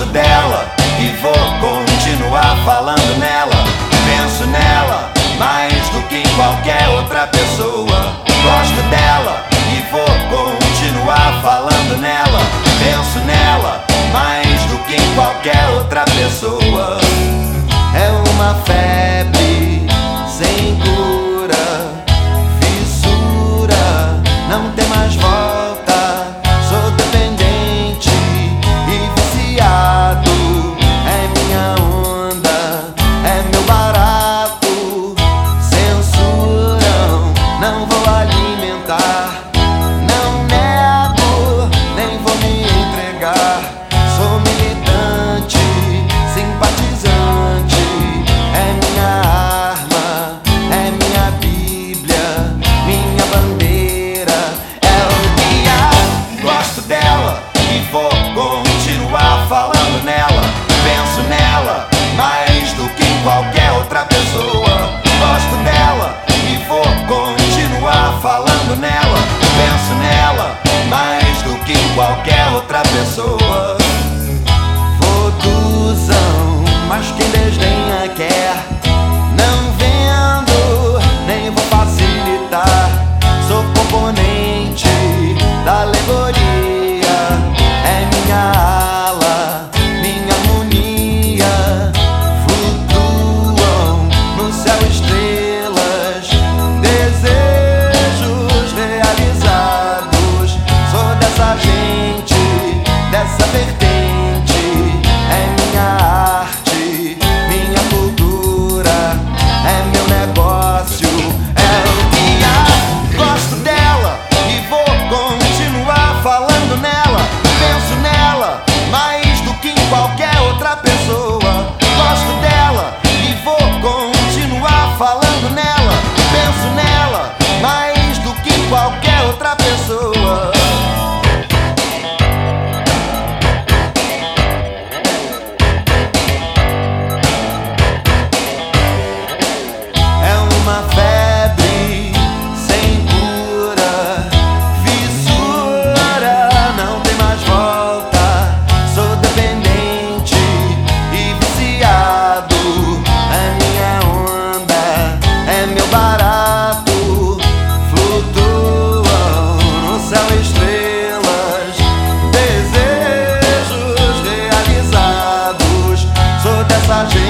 gosto dela e vou continuar falando nela. Penso nela mais do que em qualquer outra pessoa. Gosto dela e vou continuar falando nela. Penso nela mais do que em qualquer outra pessoa. É uma festa. continuar falando nela. falando nela, penso nela, mais do que qualquer outra pessoa. É uma festa. passagem.